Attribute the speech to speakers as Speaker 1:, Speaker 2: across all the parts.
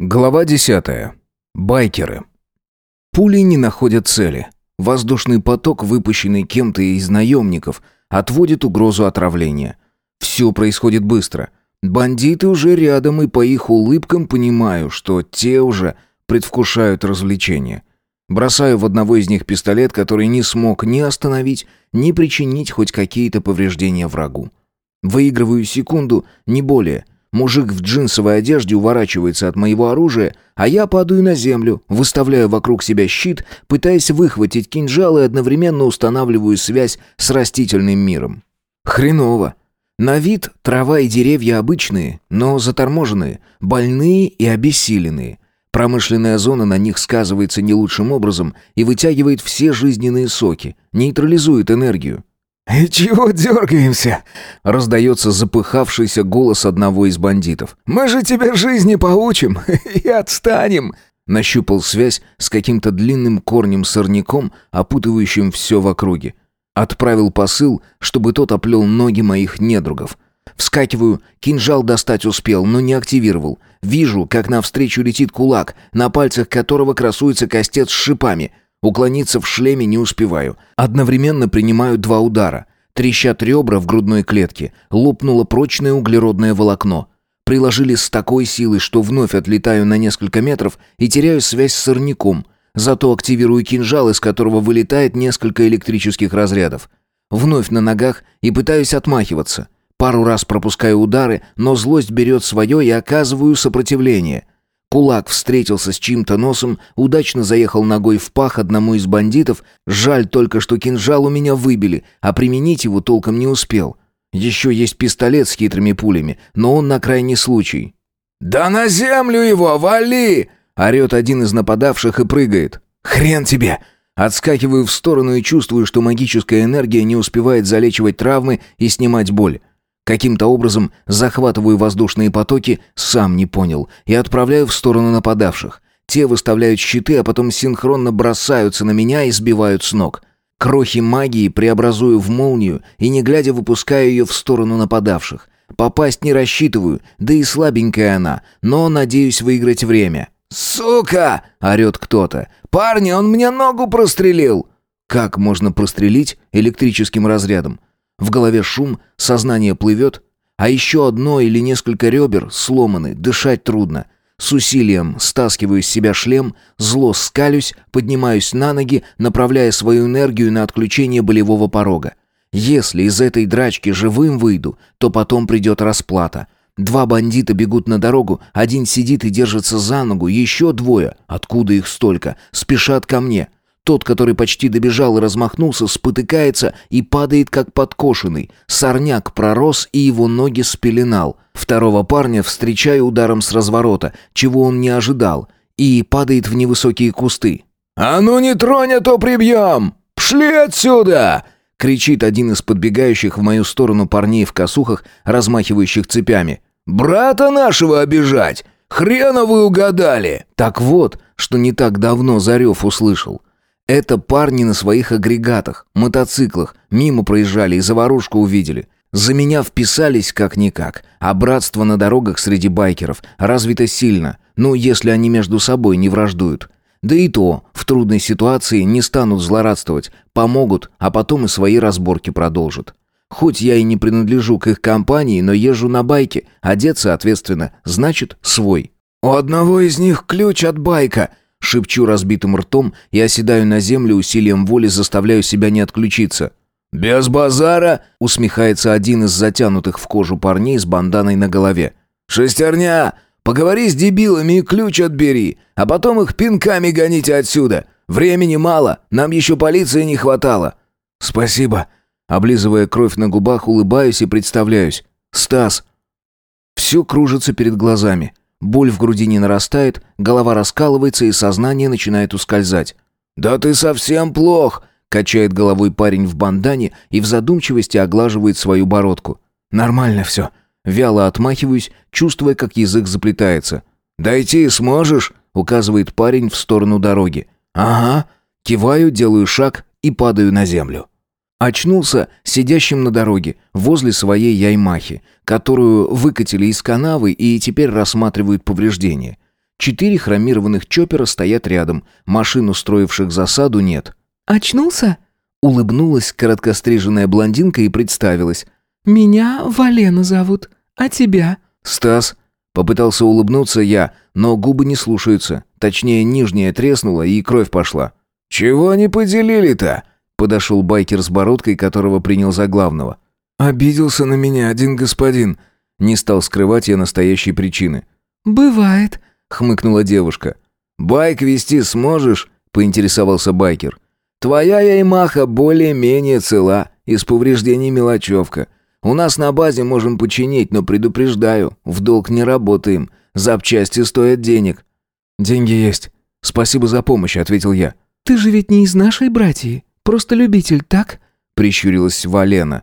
Speaker 1: Глава 10. Байкеры. Пули не находят цели. Воздушный поток, выпущенный кем-то из наемников, отводит угрозу отравления. Все происходит быстро. Бандиты уже рядом, и по их улыбкам понимаю, что те уже предвкушают развлечения. Бросаю в одного из них пистолет, который не смог ни остановить, ни причинить хоть какие-то повреждения врагу. Выигрываю секунду, не более – Мужик в джинсовой одежде уворачивается от моего оружия, а я падаю на землю, выставляю вокруг себя щит, пытаясь выхватить кинжал и одновременно устанавливаю связь с растительным миром. Хреново. На вид трава и деревья обычные, но заторможенные, больные и обессиленные. Промышленная зона на них сказывается не лучшим образом и вытягивает все жизненные соки, нейтрализует энергию.
Speaker 2: «И чего дергаемся?»
Speaker 1: — раздается запыхавшийся голос одного из бандитов.
Speaker 2: «Мы же тебя жизни поучим и отстанем!»
Speaker 1: Нащупал связь с каким-то длинным корнем-сорняком, опутывающим все в округе. Отправил посыл, чтобы тот оплел ноги моих недругов. Вскакиваю, кинжал достать успел, но не активировал. Вижу, как навстречу летит кулак, на пальцах которого красуется костец с шипами — Уклониться в шлеме не успеваю. Одновременно принимаю два удара. Трещат ребра в грудной клетке. Лопнуло прочное углеродное волокно. Приложили с такой силой, что вновь отлетаю на несколько метров и теряю связь с сорняком. Зато активирую кинжал, из которого вылетает несколько электрических разрядов. Вновь на ногах и пытаюсь отмахиваться. Пару раз пропускаю удары, но злость берет свое и оказываю сопротивление – Кулак встретился с чьим-то носом, удачно заехал ногой в пах одному из бандитов. Жаль только, что кинжал у меня выбили, а применить его толком не успел. Еще есть пистолет с хитрыми пулями, но он на крайний случай.
Speaker 2: «Да на землю его, вали!»
Speaker 1: Орет один из нападавших и прыгает.
Speaker 2: «Хрен тебе!»
Speaker 1: Отскакиваю в сторону и чувствую, что магическая энергия не успевает залечивать травмы и снимать боль. Каким-то образом захватываю воздушные потоки, сам не понял, и отправляю в сторону нападавших. Те выставляют щиты, а потом синхронно бросаются на меня и сбивают с ног. Крохи магии преобразую в молнию и, не глядя, выпускаю ее в сторону нападавших. Попасть не рассчитываю, да и слабенькая она, но надеюсь выиграть время.
Speaker 2: «Сука!» — орет кто-то. «Парни, он мне ногу прострелил!»
Speaker 1: Как можно прострелить электрическим разрядом? В голове шум, сознание плывет, а еще одно или несколько ребер сломаны, дышать трудно. С усилием стаскиваю с себя шлем, зло скалюсь, поднимаюсь на ноги, направляя свою энергию на отключение болевого порога. Если из этой драчки живым выйду, то потом придет расплата. Два бандита бегут на дорогу, один сидит и держится за ногу, еще двое, откуда их столько, спешат ко мне. Тот, который почти добежал и размахнулся, спотыкается и падает как подкошенный. Сорняк пророс и его ноги спеленал. Второго парня встречаю ударом с разворота, чего он не ожидал, и падает в невысокие кусты.
Speaker 2: «А ну не тронь, а то прибьем! Пшли отсюда!»
Speaker 1: кричит один из подбегающих в мою сторону парней в косухах, размахивающих цепями.
Speaker 2: «Брата нашего обижать! Хрена вы угадали!»
Speaker 1: Так вот, что не так давно Зарев услышал. Это парни на своих агрегатах, мотоциклах, мимо проезжали и заварушку увидели. За меня вписались как-никак, а братство на дорогах среди байкеров развито сильно, ну, если они между собой не враждуют. Да и то, в трудной ситуации не станут злорадствовать, помогут, а потом и свои разборки продолжат. Хоть я и не принадлежу к их компании, но езжу на байке, одет соответственно, значит свой.
Speaker 2: «У одного из них ключ от байка»,
Speaker 1: Шепчу разбитым ртом и оседаю на землю усилием воли, заставляю себя не отключиться.
Speaker 2: «Без базара!»
Speaker 1: — усмехается один из затянутых в кожу парней с банданой на голове.
Speaker 2: «Шестерня! Поговори с дебилами и ключ отбери, а потом их пинками гоните отсюда. Времени мало, нам еще полиции не хватало».
Speaker 1: «Спасибо». Облизывая кровь на губах, улыбаюсь и представляюсь. «Стас». Все кружится перед глазами. Боль в груди не нарастает, голова раскалывается и сознание начинает ускользать.
Speaker 2: «Да ты совсем плох!» — качает головой парень в бандане и в задумчивости оглаживает свою бородку.
Speaker 1: «Нормально все». Вяло отмахиваюсь, чувствуя, как язык заплетается.
Speaker 2: «Дойти сможешь?» — указывает парень в сторону дороги.
Speaker 1: «Ага». Киваю, делаю шаг и падаю на землю. Очнулся сидящим на дороге, возле своей яймахи, которую выкатили из канавы и теперь рассматривают повреждения. Четыре хромированных чоппера стоят рядом, машин, устроивших засаду, нет.
Speaker 3: «Очнулся?»
Speaker 1: Улыбнулась короткостриженная блондинка и представилась.
Speaker 3: «Меня Валена зовут. А тебя?»
Speaker 1: «Стас». Попытался улыбнуться я, но губы не слушаются. Точнее, нижняя треснула и кровь пошла.
Speaker 2: «Чего не поделили-то?»
Speaker 1: Подошел байкер с бородкой, которого принял за главного.
Speaker 2: «Обиделся на меня один господин».
Speaker 1: Не стал скрывать я настоящей причины.
Speaker 3: «Бывает», —
Speaker 1: хмыкнула девушка.
Speaker 2: «Байк вести сможешь?» — поинтересовался байкер. «Твоя Яймаха более-менее цела, из повреждений мелочевка. У нас на базе можем починить, но предупреждаю, в долг не работаем. Запчасти стоят денег».
Speaker 1: «Деньги есть. Спасибо за помощь», — ответил я.
Speaker 3: «Ты же ведь не из нашей братьи, просто любитель, так?»
Speaker 1: — прищурилась Валена.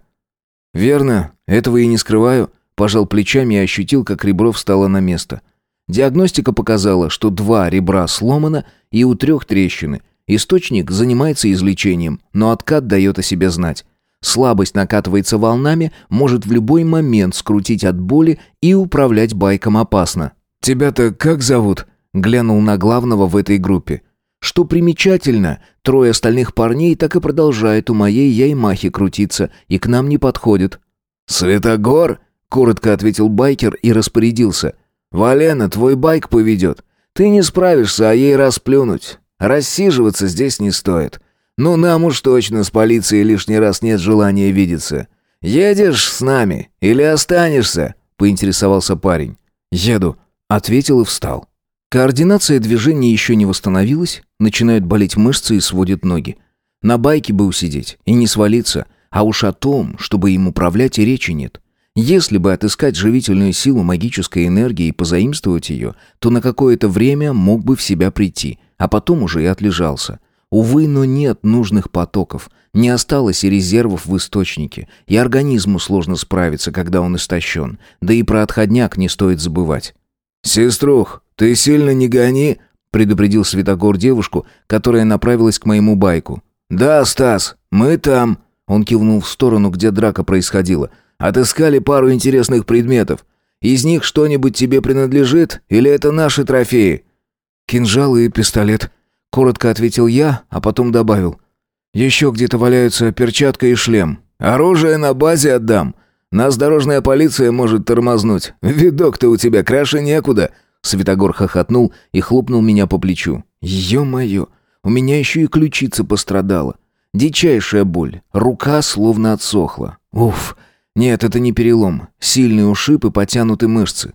Speaker 1: «Верно, этого и не скрываю», — пожал плечами и ощутил, как ребро встало на место. Диагностика показала, что два ребра сломано и у трех трещины. Источник занимается излечением, но откат дает о себе знать. Слабость накатывается волнами, может в любой момент скрутить от боли и управлять байком опасно.
Speaker 2: «Тебя-то как зовут?» — глянул на главного в этой группе.
Speaker 1: Что примечательно, трое остальных парней так и продолжают у моей яймахи крутиться и к нам не подходят.
Speaker 2: «Светогор?» — коротко ответил байкер и распорядился — «Валена, твой байк поведет. Ты не справишься, а ей расплюнуть. Рассиживаться здесь не стоит. Ну, нам уж точно с полицией лишний раз нет желания видеться. Едешь с нами или останешься?» — поинтересовался парень.
Speaker 1: «Еду», — ответил и встал. Координация движения еще не восстановилась, начинают болеть мышцы и сводят ноги. На байке бы усидеть и не свалиться, а уж о том, чтобы им управлять и речи нет. Если бы отыскать живительную силу магической энергии и позаимствовать ее, то на какое-то время мог бы в себя прийти, а потом уже и отлежался. Увы, но нет нужных потоков, не осталось и резервов в источнике, и организму сложно справиться, когда он истощен, да и про отходняк не стоит забывать.
Speaker 2: «Сеструх, ты сильно не гони», — предупредил Светогор девушку, которая направилась к моему байку. «Да, Стас, мы там», — он кивнул в сторону, где драка происходила — Отыскали пару интересных предметов. Из них что-нибудь тебе принадлежит или это наши трофеи?»
Speaker 1: «Кинжал и пистолет», — коротко ответил я, а потом добавил. «Еще где-то валяются перчатка и шлем.
Speaker 2: Оружие на базе отдам. Нас дорожная полиция может тормознуть. Видок-то у тебя краше некуда».
Speaker 1: Светогор хохотнул и хлопнул меня по плечу. «Ё-моё, у меня еще и ключица пострадала. Дичайшая боль, рука словно отсохла. Уф, нет, это не перелом. Сильный ушиб и потянуты мышцы.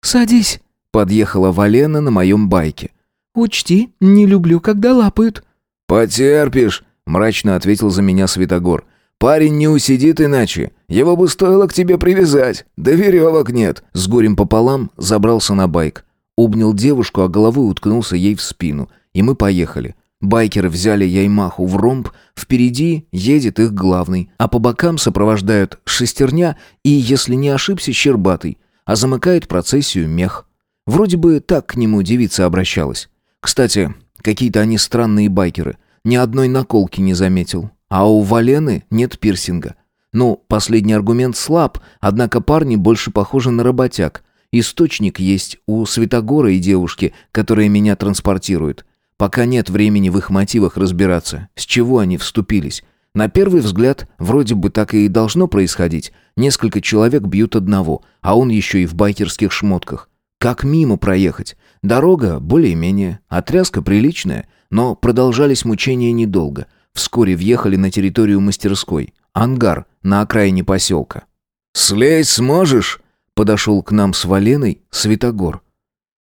Speaker 3: «Садись», —
Speaker 1: подъехала Валена на моем байке.
Speaker 3: «Учти, не люблю, когда лапают».
Speaker 2: «Потерпишь», — мрачно ответил за меня Светогор. «Парень не усидит иначе. Его бы стоило к тебе привязать. Да веревок нет».
Speaker 1: С горем пополам забрался на байк. Обнял девушку, а головой уткнулся ей в спину. И мы поехали. Байкеры взяли Яймаху в ромб, впереди едет их главный, а по бокам сопровождают шестерня и, если не ошибся, щербатый, а замыкает процессию мех. Вроде бы так к нему девица обращалась. Кстати, какие-то они странные байкеры. Ни одной наколки не заметил. А у Валены нет пирсинга. Ну, последний аргумент слаб, однако парни больше похожи на работяг. Источник есть у Светогора и девушки, которые меня транспортируют. Пока нет времени в их мотивах разбираться, с чего они вступились. На первый взгляд, вроде бы так и должно происходить. Несколько человек бьют одного, а он еще и в байкерских шмотках. Как мимо проехать? Дорога более-менее, отряска приличная, но продолжались мучения недолго. Вскоре въехали на территорию мастерской. Ангар на окраине поселка.
Speaker 2: «Слезть сможешь?» Подошел к нам с Валеной Светогор.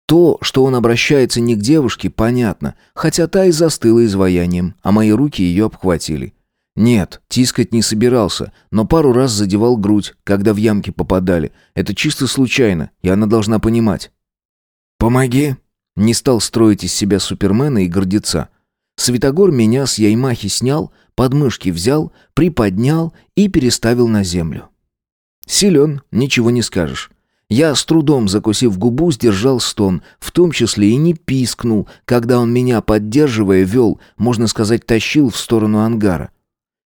Speaker 1: То, что он обращается не к девушке, понятно, хотя та и застыла изваянием, а мои руки ее обхватили. Нет, тискать не собирался, но пару раз задевал грудь, когда в ямки попадали. Это чисто случайно, и она должна понимать.
Speaker 2: «Помоги!»
Speaker 1: Не стал строить из себя супермена и гордеца. Светогор меня с яймахи снял, подмышки взял, приподнял и переставил на землю. Силен, ничего не скажешь. Я с трудом, закусив губу, сдержал стон, в том числе и не пискнул, когда он меня, поддерживая, вел, можно сказать, тащил в сторону ангара.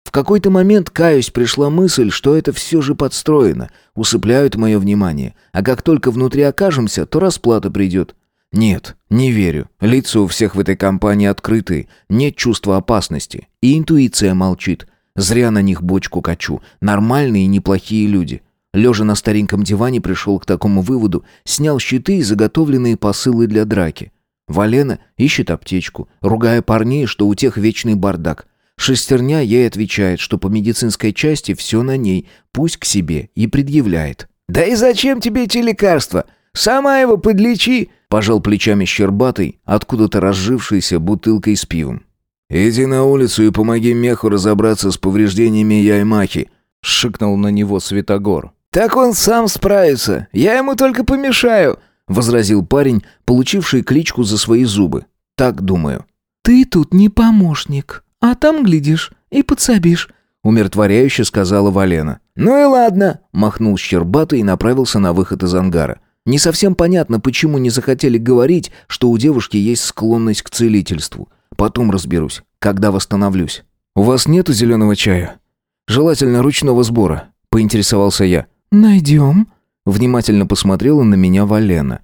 Speaker 1: В какой-то момент, каюсь, пришла мысль, что это все же подстроено, усыпляют мое внимание, а как только внутри окажемся, то расплата придет. Нет, не верю. Лица у всех в этой компании открытые, нет чувства опасности. И интуиция молчит. Зря на них бочку качу. Нормальные и неплохие люди. Лежа на стареньком диване, пришел к такому выводу, снял щиты и заготовленные посылы для драки. Валена ищет аптечку, ругая парней, что у тех вечный бардак. Шестерня ей отвечает, что по медицинской части все на ней, пусть к себе, и предъявляет.
Speaker 2: «Да и зачем тебе эти лекарства? Сама его подлечи!»
Speaker 1: Пожал плечами щербатый, откуда-то разжившийся бутылкой с пивом. «Иди на улицу и помоги меху разобраться с повреждениями Яймахи», — шикнул на него Святогор.
Speaker 2: «Так он сам справится, я ему только помешаю», —
Speaker 1: возразил парень, получивший кличку за свои зубы. «Так думаю».
Speaker 3: «Ты тут не помощник, а там, глядишь, и подсобишь», —
Speaker 1: умиротворяюще сказала Валена.
Speaker 2: «Ну и ладно», —
Speaker 1: махнул Щербатый и направился на выход из ангара. Не совсем понятно, почему не захотели говорить, что у девушки есть склонность к целительству. Потом разберусь, когда восстановлюсь. «У вас нету зеленого чая? Желательно ручного сбора», — поинтересовался я.
Speaker 3: «Найдем», —
Speaker 1: внимательно посмотрела на меня Валена.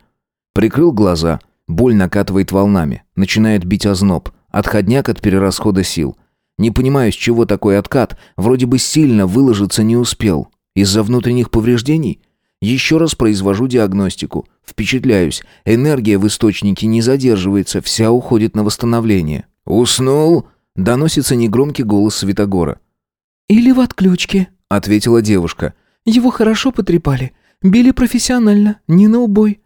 Speaker 1: Прикрыл глаза. Боль накатывает волнами. Начинает бить озноб. Отходняк от перерасхода сил. Не понимаю, с чего такой откат. Вроде бы сильно выложиться не успел. Из-за внутренних повреждений? Еще раз произвожу диагностику. Впечатляюсь. Энергия в источнике не задерживается, вся уходит на восстановление. «Уснул?» — доносится негромкий голос Светогора.
Speaker 3: «Или в отключке», —
Speaker 1: ответила девушка.
Speaker 3: «Его хорошо потрепали. Били профессионально, не на убой».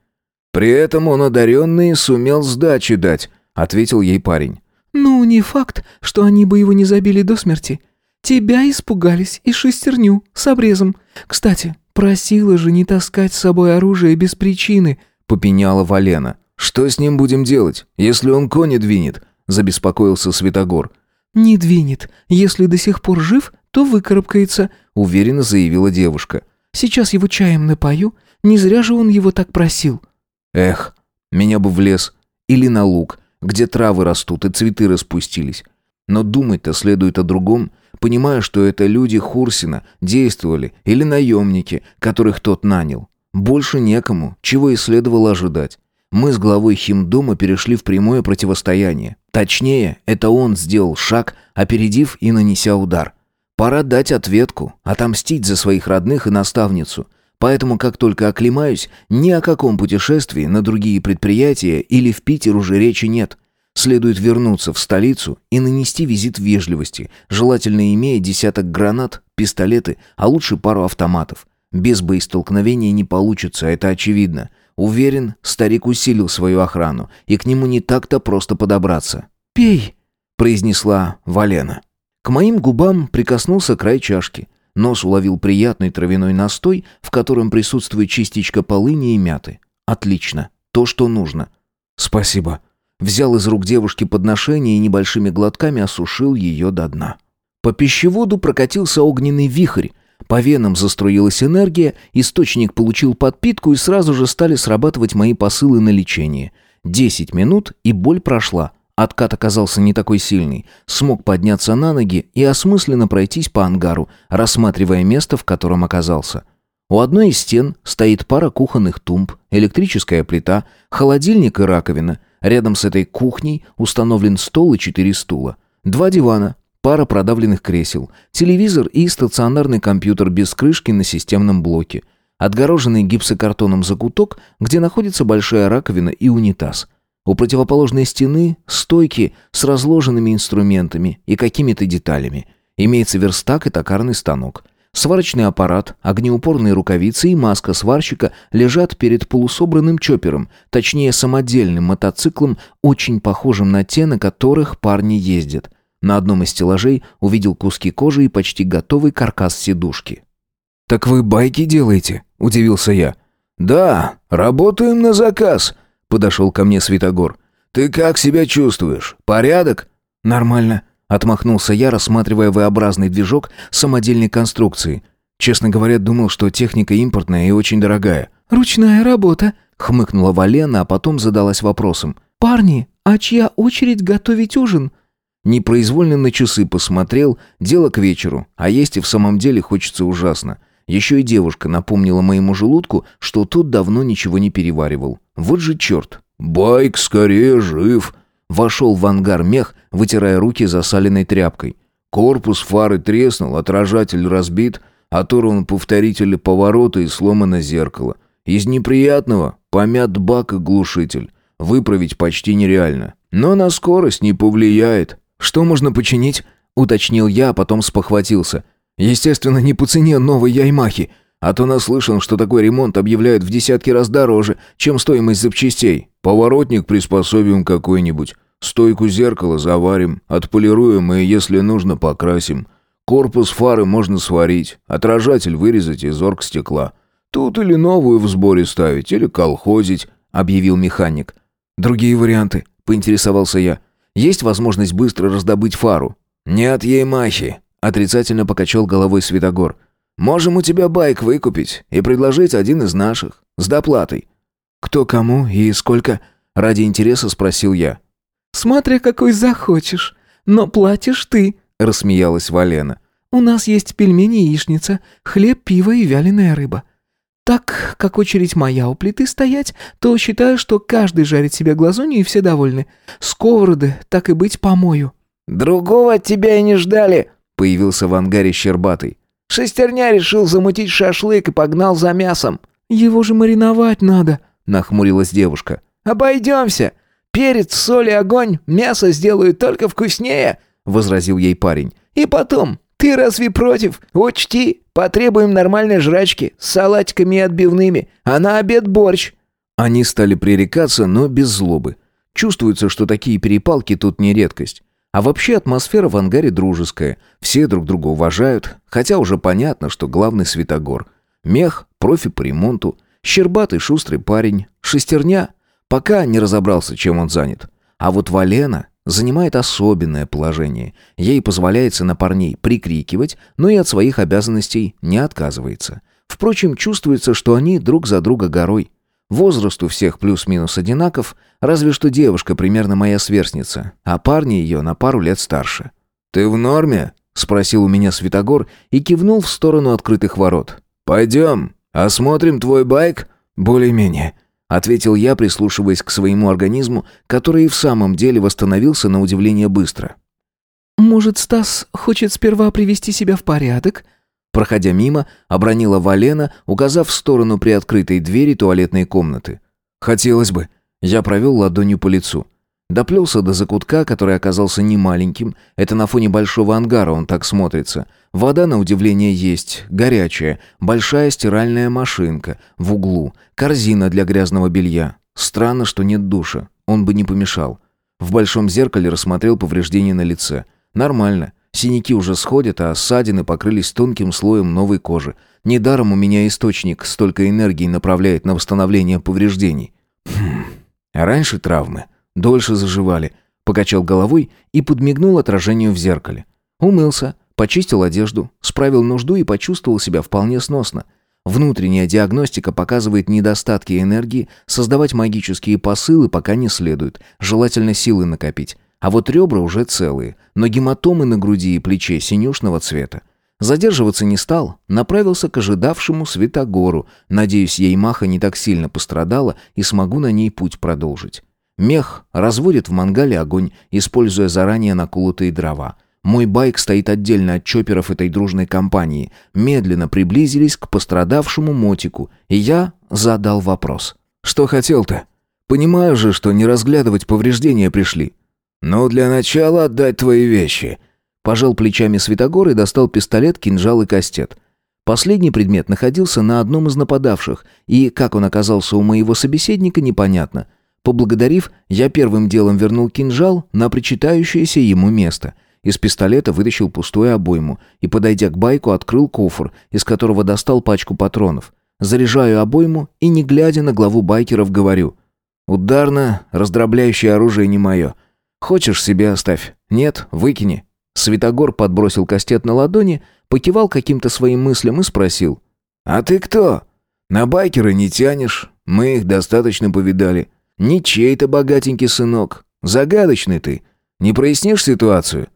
Speaker 1: «При этом он одаренный сумел сдачи дать», — ответил ей парень.
Speaker 3: «Ну, не факт, что они бы его не забили до смерти. Тебя испугались и шестерню с обрезом. Кстати, «Просила же не таскать с собой оружие без причины», — попеняла Валена.
Speaker 1: «Что с ним будем делать, если он кони двинет?» — забеспокоился Святогор.
Speaker 3: «Не двинет. Если до сих пор жив, то выкарабкается», —
Speaker 1: уверенно заявила девушка.
Speaker 3: «Сейчас его чаем напою. Не зря же он его так просил».
Speaker 1: «Эх, меня бы в лес. Или на луг, где травы растут и цветы распустились. Но думать-то следует о другом понимая, что это люди Хурсина действовали или наемники, которых тот нанял. Больше некому, чего и следовало ожидать. Мы с главой химдома перешли в прямое противостояние. Точнее, это он сделал шаг, опередив и нанеся удар. Пора дать ответку, отомстить за своих родных и наставницу. Поэтому, как только оклемаюсь, ни о каком путешествии на другие предприятия или в Питер уже речи нет. Следует вернуться в столицу и нанести визит вежливости, желательно имея десяток гранат, пистолеты, а лучше пару автоматов. Без боестолкновения не получится, это очевидно. Уверен, старик усилил свою охрану, и к нему не так-то просто подобраться.
Speaker 3: «Пей», —
Speaker 1: произнесла Валена. К моим губам прикоснулся край чашки. Нос уловил приятный травяной настой, в котором присутствует частичка полыни и мяты. Отлично. То, что нужно. «Спасибо», взял из рук девушки подношение и небольшими глотками осушил ее до дна. По пищеводу прокатился огненный вихрь, по венам заструилась энергия, источник получил подпитку и сразу же стали срабатывать мои посылы на лечение. Десять минут, и боль прошла. Откат оказался не такой сильный. Смог подняться на ноги и осмысленно пройтись по ангару, рассматривая место, в котором оказался. У одной из стен стоит пара кухонных тумб, электрическая плита, холодильник и раковина – Рядом с этой кухней установлен стол и четыре стула. Два дивана, пара продавленных кресел, телевизор и стационарный компьютер без крышки на системном блоке. Отгороженный гипсокартоном закуток, где находится большая раковина и унитаз. У противоположной стены стойки с разложенными инструментами и какими-то деталями. Имеется верстак и токарный станок. Сварочный аппарат, огнеупорные рукавицы и маска сварщика лежат перед полусобранным чопером, точнее самодельным мотоциклом, очень похожим на те, на которых парни ездят. На одном из стеллажей увидел куски кожи и почти готовый каркас сидушки.
Speaker 2: «Так вы байки делаете?» – удивился я. «Да, работаем на заказ», – подошел ко мне Святогор. «Ты как себя чувствуешь? Порядок?»
Speaker 1: «Нормально», Отмахнулся я, рассматривая V-образный движок самодельной конструкции. Честно говоря, думал, что техника импортная и очень дорогая.
Speaker 3: «Ручная работа», —
Speaker 1: хмыкнула Валена, а потом задалась вопросом.
Speaker 3: «Парни, а чья очередь готовить ужин?»
Speaker 1: Непроизвольно на часы посмотрел, дело к вечеру, а есть и в самом деле хочется ужасно. Еще и девушка напомнила моему желудку, что тот давно ничего не переваривал. Вот же черт,
Speaker 2: «Байк скорее жив!» Вошел в ангар мех, вытирая руки засаленной тряпкой. Корпус фары треснул, отражатель разбит, оторван повторитель поворота и сломано зеркало. Из неприятного помят бак и глушитель. Выправить почти нереально. Но на скорость не повлияет.
Speaker 1: «Что можно починить?» — уточнил я, а потом спохватился. «Естественно, не по цене новой Яймахи. А то наслышан, что такой ремонт объявляют в десятки раз дороже, чем стоимость запчастей.
Speaker 2: Поворотник приспособим какой-нибудь. Стойку зеркала заварим, отполируем и, если нужно, покрасим. Корпус фары можно сварить, отражатель вырезать из оргстекла. Тут или новую в сборе ставить, или колхозить», — объявил механик.
Speaker 1: «Другие варианты?» — поинтересовался я. «Есть возможность быстро раздобыть фару?»
Speaker 2: «Нет ей махи», — отрицательно покачал головой Светогор. «Можем у тебя байк выкупить и предложить один из наших, с доплатой».
Speaker 1: «Кто кому и сколько?» — ради интереса спросил я.
Speaker 3: «Смотря какой захочешь. Но платишь ты», — рассмеялась Валена. «У нас есть пельмени и яичница, хлеб, пиво и вяленая рыба. Так как очередь моя у плиты стоять, то считаю, что каждый жарит себе глазунью и все довольны. Сковороды, так и быть, помою».
Speaker 4: «Другого от тебя и не ждали», — появился в ангаре Щербатый. «Шестерня решил замутить шашлык и погнал за мясом».
Speaker 3: «Его же мариновать надо», —
Speaker 1: нахмурилась девушка.
Speaker 4: «Обойдемся. Перец, соль и огонь мясо сделают только вкуснее», — возразил ей парень. «И потом, ты разве против? Учти, потребуем нормальной жрачки с салатиками и отбивными, а на обед борщ».
Speaker 1: Они стали пререкаться, но без злобы. Чувствуется, что такие перепалки тут не редкость. А вообще атмосфера в ангаре дружеская. Все друг друга уважают, хотя уже понятно, что главный Святогор. Мех, профи по ремонту, щербатый шустрый парень, шестерня — Пока не разобрался, чем он занят. А вот Валена занимает особенное положение. Ей позволяется на парней прикрикивать, но и от своих обязанностей не отказывается. Впрочем, чувствуется, что они друг за друга горой. Возраст у всех плюс-минус одинаков, разве что девушка примерно моя сверстница, а парни ее на пару лет старше.
Speaker 2: «Ты в норме?» — спросил у меня Святогор и кивнул в сторону открытых ворот. «Пойдем, осмотрим твой байк?»
Speaker 1: «Более-менее», ответил я, прислушиваясь к своему организму, который и в самом деле восстановился на удивление быстро.
Speaker 3: «Может, Стас хочет сперва привести себя в порядок?»
Speaker 1: Проходя мимо, обронила Валена, указав в сторону приоткрытой двери туалетной комнаты. «Хотелось бы». Я провел ладонью по лицу. Доплелся до закутка, который оказался немаленьким. Это на фоне большого ангара он так смотрится. Вода, на удивление, есть. Горячая. Большая стиральная машинка. В углу. Корзина для грязного белья. Странно, что нет душа. Он бы не помешал. В большом зеркале рассмотрел повреждения на лице. Нормально. Синяки уже сходят, а ссадины покрылись тонким слоем новой кожи. Недаром у меня источник столько энергии направляет на восстановление повреждений. Хм. А раньше травмы дольше заживали. Покачал головой и подмигнул отражению в зеркале. Умылся, почистил одежду, справил нужду и почувствовал себя вполне сносно. Внутренняя диагностика показывает недостатки энергии, создавать магические посылы пока не следует, желательно силы накопить. А вот ребра уже целые, но гематомы на груди и плече синюшного цвета. Задерживаться не стал, направился к ожидавшему Светогору. Надеюсь, ей маха не так сильно пострадала и смогу на ней путь продолжить. Мех разводит в мангале огонь, используя заранее наколотые дрова. Мой байк стоит отдельно от чоперов этой дружной компании. Медленно приблизились к пострадавшему мотику, и я задал вопрос. «Что хотел-то? Понимаю же, что не разглядывать повреждения пришли».
Speaker 2: «Ну, для начала отдать твои вещи».
Speaker 1: Пожал плечами Святогор и достал пистолет, кинжал и кастет. Последний предмет находился на одном из нападавших, и как он оказался у моего собеседника, непонятно – Поблагодарив, я первым делом вернул кинжал на причитающееся ему место. Из пистолета вытащил пустую обойму и, подойдя к байку, открыл кофр, из которого достал пачку патронов. Заряжаю обойму и, не глядя на главу байкеров, говорю. «Ударно, раздробляющее оружие не мое. Хочешь, себе оставь. Нет, выкини». Светогор подбросил кастет на ладони, покивал каким-то своим мыслям и спросил.
Speaker 2: «А ты кто? На байкеры не тянешь. Мы их достаточно повидали. Не чей-то богатенький сынок. Загадочный ты. Не прояснишь ситуацию?»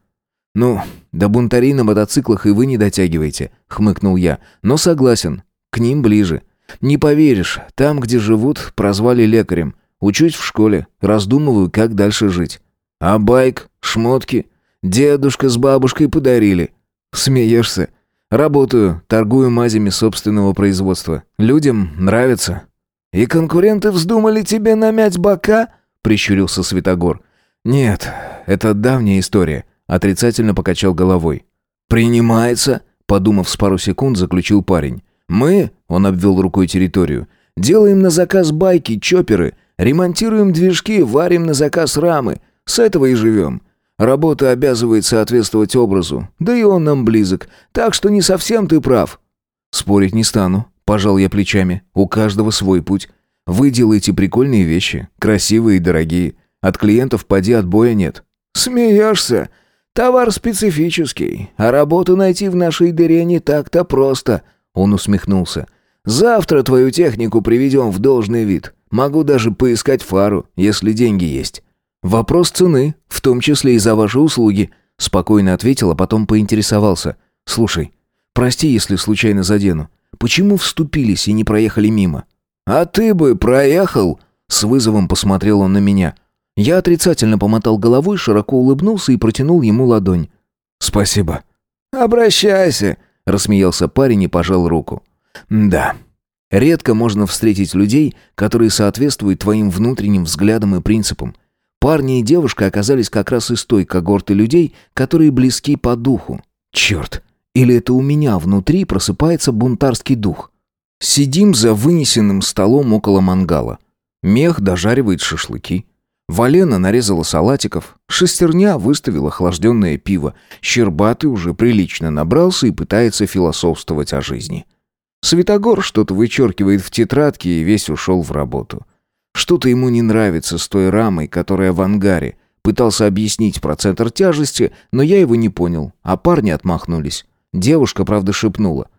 Speaker 1: «Ну, до бунтарей на мотоциклах и вы не дотягиваете», — хмыкнул я. «Но согласен, к ним ближе. Не поверишь, там, где живут, прозвали лекарем. Учусь в школе, раздумываю, как дальше жить. А байк, шмотки, дедушка с бабушкой подарили. Смеешься? Работаю, торгую мазями собственного производства. Людям нравится.
Speaker 4: И конкуренты вздумали тебе намять бока? Прищурился Святогор.
Speaker 1: Нет, это давняя история. Отрицательно покачал головой.
Speaker 2: «Принимается», — подумав с пару секунд, заключил парень. «Мы», — он обвел рукой территорию, — «делаем на заказ байки, чоперы, ремонтируем движки, варим на заказ рамы. С этого и живем. Работа обязывает соответствовать образу, да и он нам близок, так что не совсем ты прав».
Speaker 1: «Спорить не стану», — пожал я плечами. «У каждого свой путь. Вы делаете прикольные вещи, красивые и дорогие. От клиентов поди отбоя нет».
Speaker 4: «Смеешься? Товар специфический, а работу найти в нашей дыре не так-то просто», — он усмехнулся. «Завтра твою технику приведем в должный вид. Могу даже поискать фару, если деньги есть».
Speaker 1: «Вопрос цены, в том числе и за ваши услуги», — спокойно ответил, а потом поинтересовался. «Слушай, прости, если случайно задену. Почему вступились и не проехали мимо?»
Speaker 4: «А ты бы проехал?» — с вызовом посмотрел он на меня.
Speaker 1: Я отрицательно помотал головой, широко улыбнулся и протянул ему ладонь. «Спасибо».
Speaker 4: «Обращайся», —
Speaker 1: рассмеялся парень и пожал руку. «Да, редко можно встретить людей, которые соответствуют твоим внутренним взглядам и принципам. Парни и девушка оказались как раз из той когорты людей, которые близки по духу. Черт, или это у меня внутри просыпается бунтарский дух?» Сидим за вынесенным столом около мангала. Мех дожаривает шашлыки. Валена нарезала салатиков, шестерня выставила охлажденное пиво, Щербатый уже прилично набрался и пытается философствовать о жизни. Светогор что-то вычеркивает в тетрадке и весь ушел в работу. Что-то ему не нравится с той рамой, которая в ангаре. Пытался объяснить про центр тяжести, но я его не понял, а парни отмахнулись. Девушка, правда, шепнула.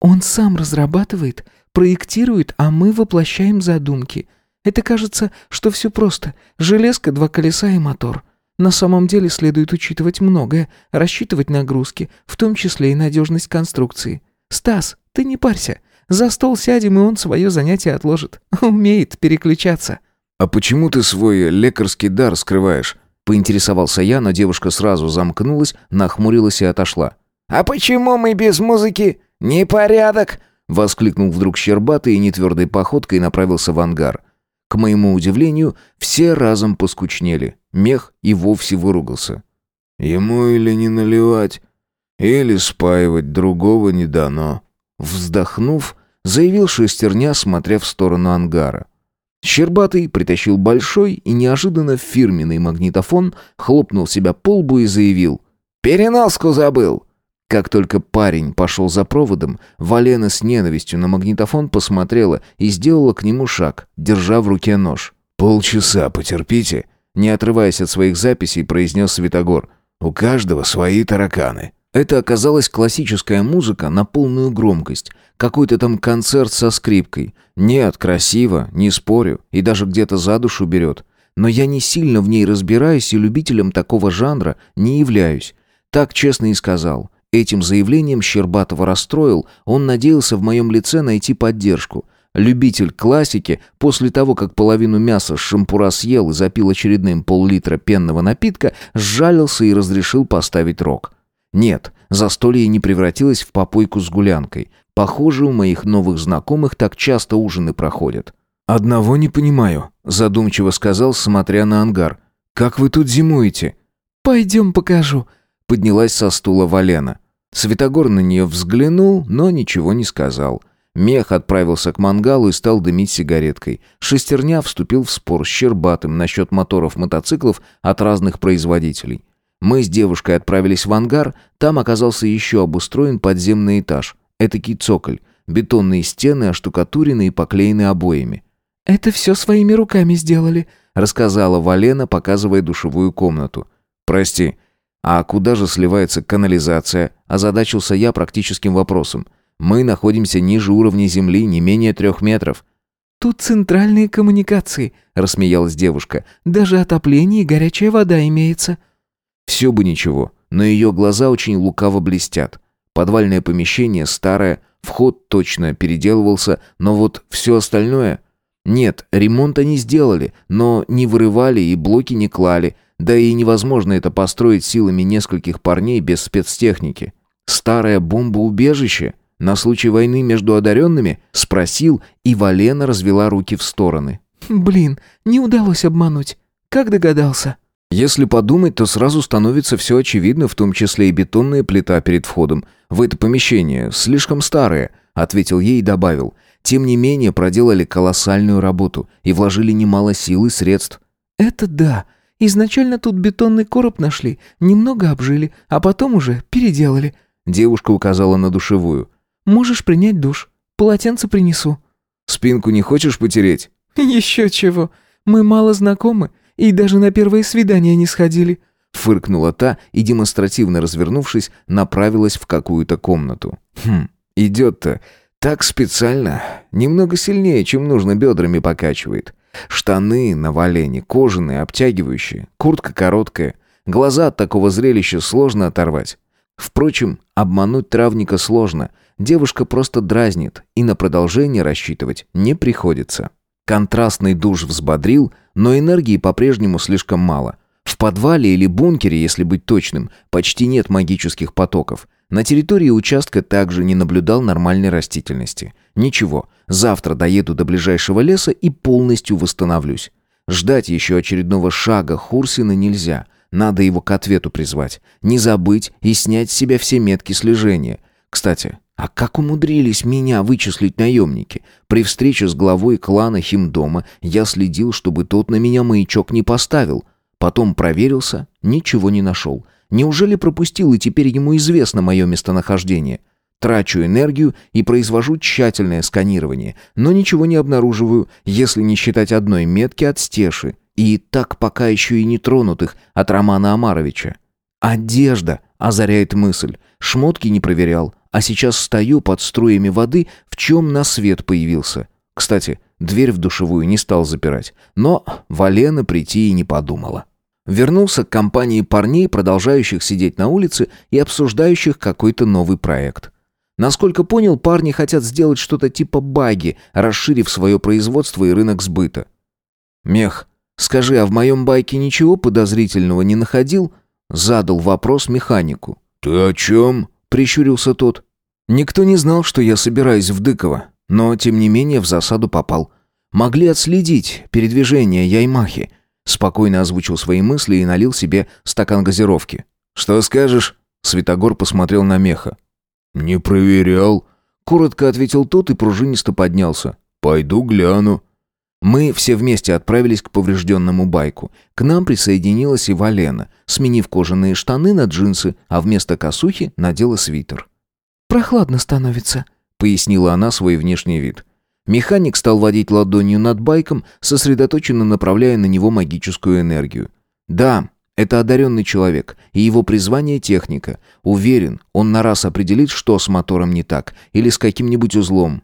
Speaker 3: «Он сам разрабатывает, проектирует, а мы воплощаем задумки. Это кажется, что все просто. Железка, два колеса и мотор. На самом деле следует учитывать многое, рассчитывать нагрузки, в том числе и надежность конструкции. Стас, ты не парься. За стол сядем, и он свое занятие отложит. Умеет переключаться.
Speaker 1: «А почему ты свой лекарский дар скрываешь?» Поинтересовался я, но девушка сразу замкнулась, нахмурилась и отошла.
Speaker 4: «А почему мы без музыки? Непорядок!» Воскликнул вдруг Щербатый и нетвердой походкой направился в ангар.
Speaker 1: К моему удивлению, все разом поскучнели. Мех и вовсе выругался.
Speaker 2: «Ему или не наливать, или спаивать, другого не дано».
Speaker 1: Вздохнув, заявил шестерня, смотря в сторону ангара. Щербатый притащил большой и неожиданно фирменный магнитофон, хлопнул себя по лбу и заявил.
Speaker 4: «Переноску забыл!»
Speaker 1: Как только парень пошел за проводом, Валена с ненавистью на магнитофон посмотрела и сделала к нему шаг, держа в руке нож.
Speaker 2: «Полчаса потерпите», — не отрываясь от своих записей, произнес Святогор. «У каждого свои тараканы».
Speaker 1: Это оказалась классическая музыка на полную громкость. Какой-то там концерт со скрипкой. Нет, красиво, не спорю, и даже где-то за душу берет. Но я не сильно в ней разбираюсь и любителем такого жанра не являюсь. Так честно и сказал. Этим заявлением Щербатова расстроил, он надеялся в моем лице найти поддержку. Любитель классики, после того, как половину мяса с шампура съел и запил очередным пол-литра пенного напитка, сжалился и разрешил поставить рог. Нет, застолье не превратилось в попойку с гулянкой. Похоже, у моих новых знакомых так часто ужины проходят. «Одного не понимаю», — задумчиво сказал, смотря на ангар. «Как вы тут зимуете?»
Speaker 3: «Пойдем покажу», —
Speaker 1: поднялась со стула Валена. Светогор на нее взглянул, но ничего не сказал. Мех отправился к мангалу и стал дымить сигареткой. Шестерня вступил в спор с Щербатым насчет моторов мотоциклов от разных производителей. Мы с девушкой отправились в ангар, там оказался еще обустроен подземный этаж. Этакий цоколь. Бетонные стены, оштукатурены и поклеены обоями.
Speaker 3: «Это все своими руками сделали», —
Speaker 1: рассказала Валена, показывая душевую комнату. «Прости, а куда же сливается канализация? Озадачился я практическим вопросом. Мы находимся ниже уровня земли, не менее трех метров.
Speaker 3: «Тут центральные коммуникации», — рассмеялась девушка. «Даже отопление и горячая вода имеется».
Speaker 1: Все бы ничего, но ее глаза очень лукаво блестят. Подвальное помещение старое, вход точно переделывался, но вот все остальное... Нет, ремонт они сделали, но не вырывали и блоки не клали, да и невозможно это построить силами нескольких парней без спецтехники. Старое бомбоубежище на случай войны между одаренными? Спросил, и Валена развела руки в стороны.
Speaker 3: «Блин, не удалось обмануть. Как догадался?»
Speaker 1: Если подумать, то сразу становится все очевидно, в том числе и бетонная плита перед входом. В это помещение слишком старое, ответил ей и добавил. Тем не менее, проделали колоссальную работу и вложили немало сил и средств.
Speaker 3: Это да. Изначально тут бетонный короб нашли, немного обжили, а потом уже переделали.
Speaker 1: Девушка указала на душевую.
Speaker 3: Можешь принять душ. Полотенце принесу.
Speaker 1: Спинку не хочешь потереть?
Speaker 3: Еще чего. Мы мало знакомы и даже на первое свидание не сходили.
Speaker 1: Фыркнула та и, демонстративно развернувшись, направилась в какую-то комнату. Хм, идет-то так специально, немного сильнее, чем нужно бедрами покачивает. Штаны на валене, кожаные, обтягивающие, куртка короткая. Глаза от такого зрелища сложно оторвать. Впрочем, обмануть травника сложно. Девушка просто дразнит, и на продолжение рассчитывать не приходится. Контрастный душ взбодрил, но энергии по-прежнему слишком мало. В подвале или бункере, если быть точным, почти нет магических потоков. На территории участка также не наблюдал нормальной растительности. Ничего, завтра доеду до ближайшего леса и полностью восстановлюсь. Ждать еще очередного шага Хурсина нельзя. Надо его к ответу призвать. Не забыть и снять с себя все метки слежения. Кстати, а как умудрились меня вычислить наемники? При встрече с главой клана Химдома я следил, чтобы тот на меня маячок не поставил. Потом проверился, ничего не нашел. Неужели пропустил, и теперь ему известно мое местонахождение? Трачу энергию и произвожу тщательное сканирование, но ничего не обнаруживаю, если не считать одной метки от Стеши, и так пока еще и не тронутых от Романа Амаровича. «Одежда!» — озаряет мысль. Шмотки не проверял, а сейчас стою под струями воды, в чем на свет появился. Кстати, дверь в душевую не стал запирать, но Валена прийти и не подумала. Вернулся к компании парней, продолжающих сидеть на улице и обсуждающих какой-то новый проект. Насколько понял, парни хотят сделать что-то типа баги, расширив свое производство и рынок сбыта. «Мех, скажи, а в моем байке ничего подозрительного не находил?» Задал вопрос механику.
Speaker 2: «Ты о чем?» — прищурился тот.
Speaker 1: «Никто не знал, что я собираюсь в Дыково, но, тем не менее, в засаду попал. Могли отследить передвижение Яймахи, Спокойно озвучил свои мысли и налил себе стакан газировки. «Что скажешь?» Святогор посмотрел на меха.
Speaker 2: «Не проверял», —
Speaker 1: коротко ответил тот и пружинисто поднялся.
Speaker 2: «Пойду гляну».
Speaker 1: Мы все вместе отправились к поврежденному байку. К нам присоединилась и Валена, сменив кожаные штаны на джинсы, а вместо косухи надела свитер.
Speaker 3: «Прохладно становится», —
Speaker 1: пояснила она свой внешний вид. Механик стал водить ладонью над байком, сосредоточенно направляя на него магическую энергию. Да, это одаренный человек, и его призвание — техника. Уверен, он на раз определит, что с мотором не так, или с каким-нибудь узлом.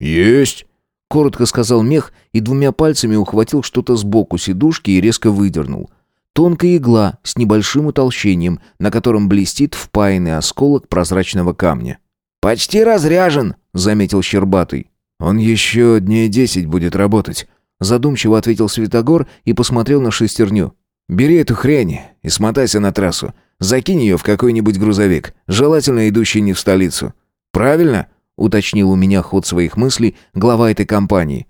Speaker 2: «Есть!»
Speaker 1: — коротко сказал мех и двумя пальцами ухватил что-то сбоку сидушки и резко выдернул. Тонкая игла с небольшим утолщением, на котором блестит впаянный осколок прозрачного камня.
Speaker 4: «Почти разряжен», — заметил Щербатый.
Speaker 1: «Он еще дней десять будет работать», — задумчиво ответил Светогор и посмотрел на шестерню. «Бери эту хрень и смотайся на трассу. Закинь ее в какой-нибудь грузовик, желательно идущий не в столицу». «Правильно?» — уточнил у меня ход своих мыслей глава этой компании.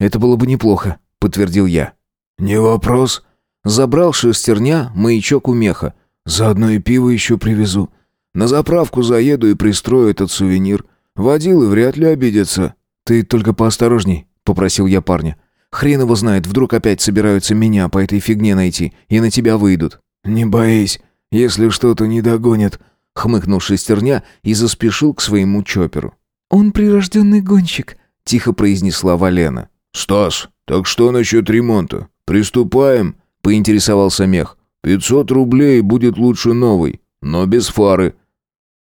Speaker 1: «Это было бы неплохо», — подтвердил я.
Speaker 2: «Не вопрос».
Speaker 1: Забрал шестерня, маячок у меха.
Speaker 2: «Заодно и пиво еще привезу. На заправку заеду и пристрою этот сувенир. Водилы вряд ли обидятся».
Speaker 1: «Ты только поосторожней», — попросил я парня. «Хрен его знает, вдруг опять собираются меня по этой фигне найти и на тебя выйдут».
Speaker 2: «Не боись, если что-то не догонят», — хмыкнул шестерня и заспешил к своему чоперу.
Speaker 3: «Он прирожденный гонщик», —
Speaker 1: тихо произнесла Валена.
Speaker 2: «Стас, так что насчет ремонта? Приступаем?» — поинтересовался мех. «Пятьсот рублей будет лучше новый, но без фары».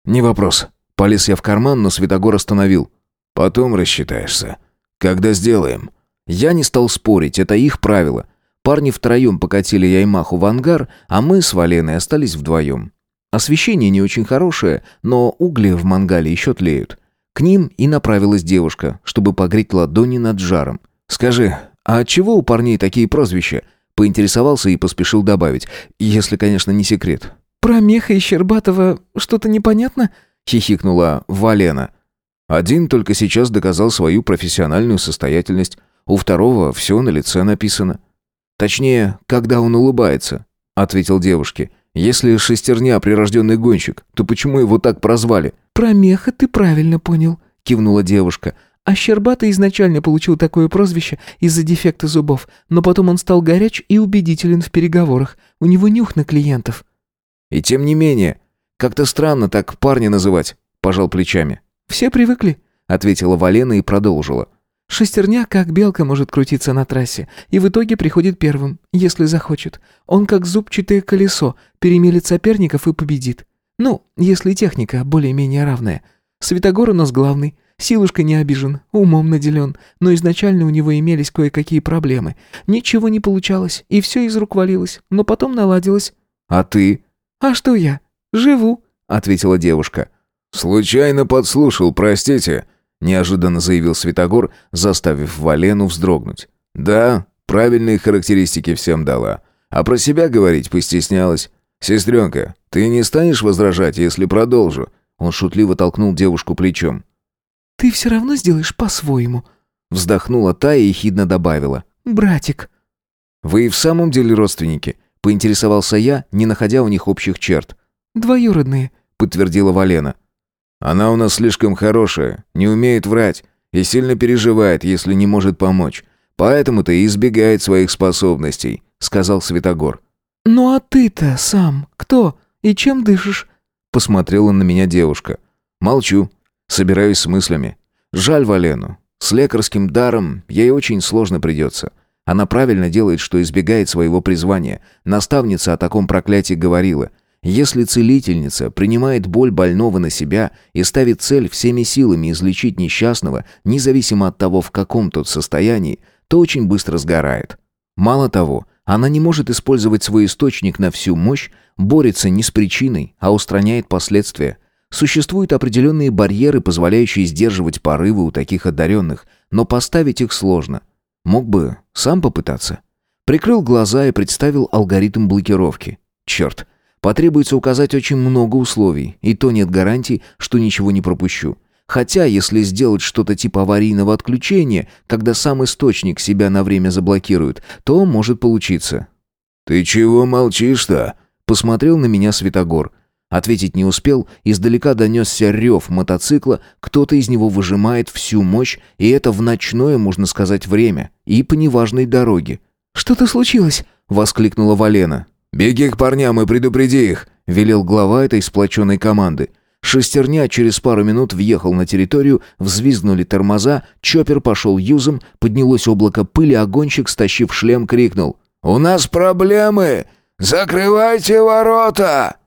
Speaker 1: «Не вопрос». Полез я в карман, но Светогор остановил.
Speaker 2: Потом рассчитаешься. Когда сделаем?»
Speaker 1: Я не стал спорить, это их правило. Парни втроем покатили Яймаху в ангар, а мы с Валеной остались вдвоем. Освещение не очень хорошее, но угли в мангале еще тлеют. К ним и направилась девушка, чтобы погреть ладони над жаром. «Скажи, а от чего у парней такие прозвища?» Поинтересовался и поспешил добавить, если, конечно, не секрет.
Speaker 3: «Про Меха и Щербатова что-то непонятно?» — хихикнула Валена.
Speaker 1: Один только сейчас доказал свою профессиональную состоятельность, у второго все на лице написано. Точнее, когда он улыбается, ответил девушке. Если шестерня прирожденный гонщик, то почему его так прозвали?
Speaker 3: Про меха ты правильно понял, кивнула девушка. А Щербатый изначально получил такое прозвище из-за дефекта зубов, но потом он стал горяч и убедителен в переговорах. У него нюх на клиентов.
Speaker 1: И тем не менее, как-то странно так парня называть, пожал плечами.
Speaker 3: Все привыкли, ответила Валена и продолжила. Шестерня, как белка, может крутиться на трассе, и в итоге приходит первым, если захочет. Он как зубчатое колесо, перемелет соперников и победит. Ну, если техника более-менее равная. Светогор у нас главный, Силушка не обижен, умом наделен, но изначально у него имелись кое-какие проблемы. Ничего не получалось, и все из рук валилось, но потом наладилось.
Speaker 1: «А ты?»
Speaker 3: «А что я? Живу», — ответила девушка.
Speaker 1: «Случайно подслушал, простите», — неожиданно заявил Светогор, заставив Валену вздрогнуть. «Да, правильные характеристики всем дала. А про себя говорить постеснялась. Сестренка, ты не станешь возражать, если продолжу?» Он шутливо толкнул девушку плечом.
Speaker 3: «Ты все равно сделаешь по-своему», —
Speaker 1: вздохнула та и ехидно добавила.
Speaker 3: «Братик».
Speaker 1: «Вы и в самом деле родственники?» — поинтересовался я, не находя у них общих черт.
Speaker 3: «Двоюродные», —
Speaker 1: подтвердила Валена. «Она у нас слишком хорошая, не умеет врать и сильно переживает, если не может помочь. Поэтому-то и избегает своих способностей», — сказал Святогор.
Speaker 3: «Ну а ты-то сам кто и чем дышишь?»
Speaker 1: — посмотрела на меня девушка. «Молчу. Собираюсь с мыслями. Жаль Валену. С лекарским даром ей очень сложно придется. Она правильно делает, что избегает своего призвания. Наставница о таком проклятии говорила. Если целительница принимает боль больного на себя и ставит цель всеми силами излечить несчастного, независимо от того, в каком тот состоянии, то очень быстро сгорает. Мало того, она не может использовать свой источник на всю мощь, борется не с причиной, а устраняет последствия. Существуют определенные барьеры, позволяющие сдерживать порывы у таких одаренных, но поставить их сложно. Мог бы сам попытаться. Прикрыл глаза и представил алгоритм блокировки. Черт, потребуется указать очень много условий, и то нет гарантий, что ничего не пропущу. Хотя, если сделать что-то типа аварийного отключения, когда сам источник себя на время заблокирует, то может получиться. «Ты чего молчишь-то?» Посмотрел на меня Светогор. Ответить не успел, издалека донесся рев мотоцикла, кто-то из него выжимает всю мощь, и это в ночное, можно сказать, время, и по неважной дороге.
Speaker 3: «Что-то случилось?» — воскликнула Валена.
Speaker 1: «Беги к парням и предупреди их», — велел глава этой сплоченной команды. Шестерня через пару минут въехал на территорию, взвизгнули тормоза, чоппер пошел юзом, поднялось облако пыли, а гонщик, стащив шлем, крикнул. «У нас проблемы! Закрывайте ворота!»